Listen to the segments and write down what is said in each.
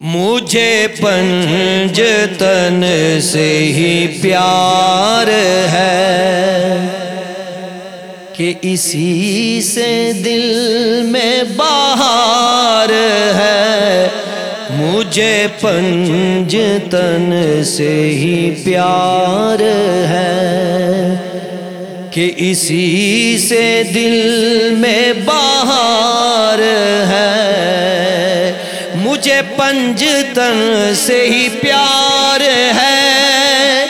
مجھے پنج تن سے ہی پیار ہے کہ اسی سے دل میں بہار ہے۔ مجھے پنج تن سے ہی پیار ہے کہ اسی سے دل میں بہار ہے۔ مجھے پنج تن سے ہی پیار ہے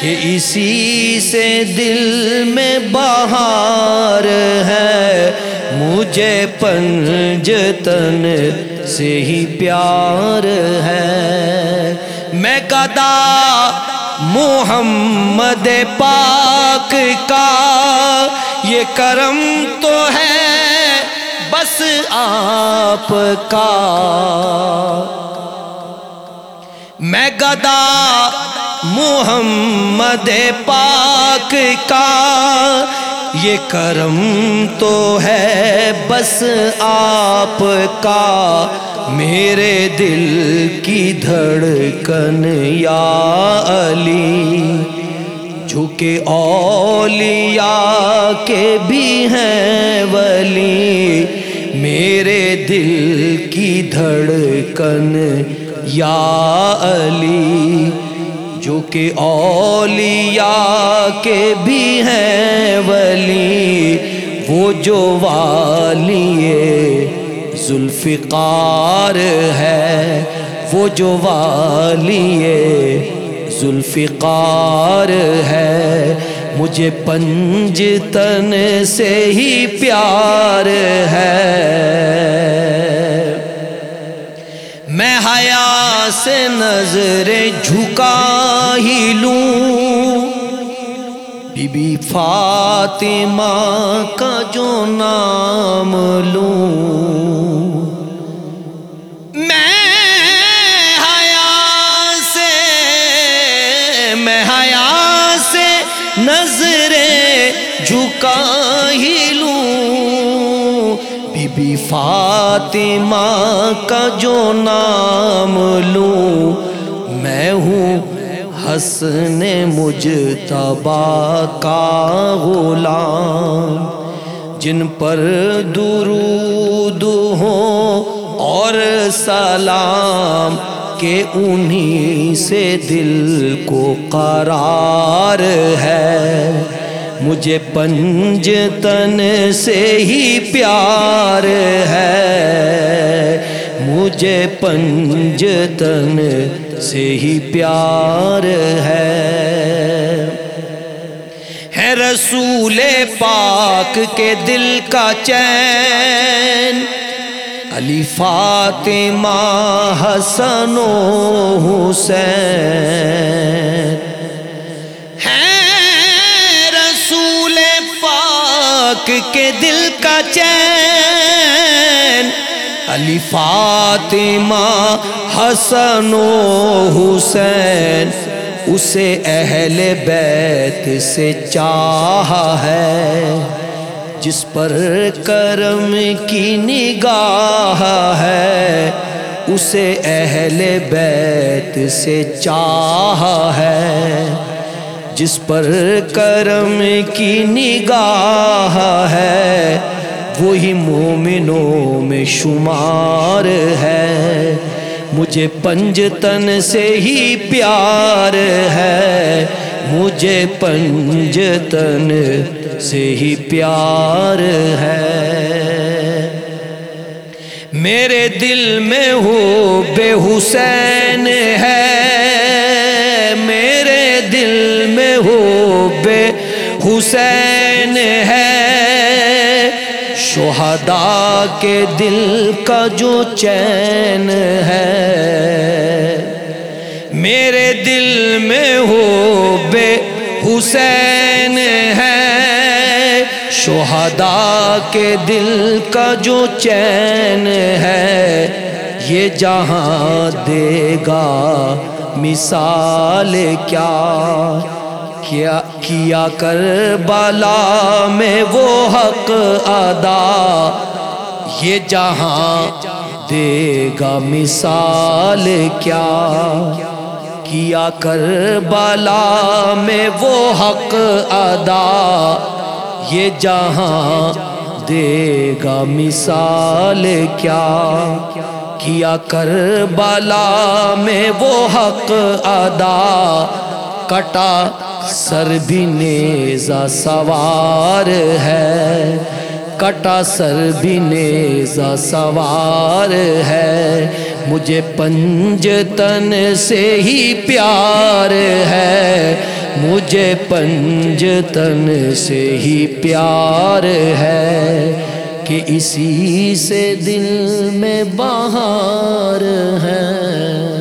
کہ اسی سے دل میں بہار ہے۔ مجھے پنج تن سے ہی پیار ہے۔ میں گدا محمد پاک کا یہ کرم تو ہے، بس آپ کا میں گدا محمد پاک کا یہ کرم تو ہے بس آپ کا میرے دل کی دھڑکن یا علی جھکے اولیاء کے بھی ہیں ولی میرے دل کی دھڑکن، یا علی، جو کہ اولیاء کے بھی ہیں ولی، وہ جو والی ذوالفقار ہے، وہ جو والی ذوالفقار ہے۔ مجھے پنج تن سے ہی پیار ہے۔ میں حیا سے نظر جھکا ہی لوں۔ بی بی فاطمہ کا جو نام لوں۔ جھکا ہی لوں۔ بی بی فاطمہ کا جو نام لوں۔ میں ہوں حسن مجتبا کا غلام۔ جن پر درود ہو اور سلام کہ انہی سے دل کو قرار ہے۔ مجھے پنج تن سے ہی پیار ہے۔ مجھے پنج تن سے ہی پیار ہے۔ ہے رسول پاک کے دل کا چین۔ علی فاطمہ حسن و حسین۔ کے دل کا چین۔ علی فاطمہ حسن و حسین، اسے اہل بیت سے چاہا ہے۔ جس پر کرم کی نگاہ ہے، اسے اہل بیت سے چاہا ہے۔ جس پر کرم کی نگاہ ہے، وہی مومنوں میں شمار ہے۔ مجھے پنج تن سے ہی پیار ہے۔ مجھے پنج تن سے ہی پیار ہے۔ میرے دل میں ہو بے حسین ہے۔ حسین ہے۔ شہداء کے دل کا جو چین ہے۔ میرے دل میں ہو بے حسین ہے۔ شہداء کے دل کا جو چین ہے۔ یہ جہاں دے گا، مثال کیا؟ کیا کیا کر بالا میں وہ حق ادا یہ جہاں دے گا مثال کیا کیا کر بالا میں وہ حق ادا یہ جہاں دے گا مثال کیا کیا کر بالا میں وہ حق ادا کٹا سر بھی نیزا سوار ہے۔ کٹا سر بھی نیزا سوار ہے۔ مجھے پنج تن سے ہی پیار ہے۔ مجھے پنج تن سے ہی پیار ہے کہ اسی سے دل میں بہار ہے۔